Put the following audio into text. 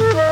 Woo!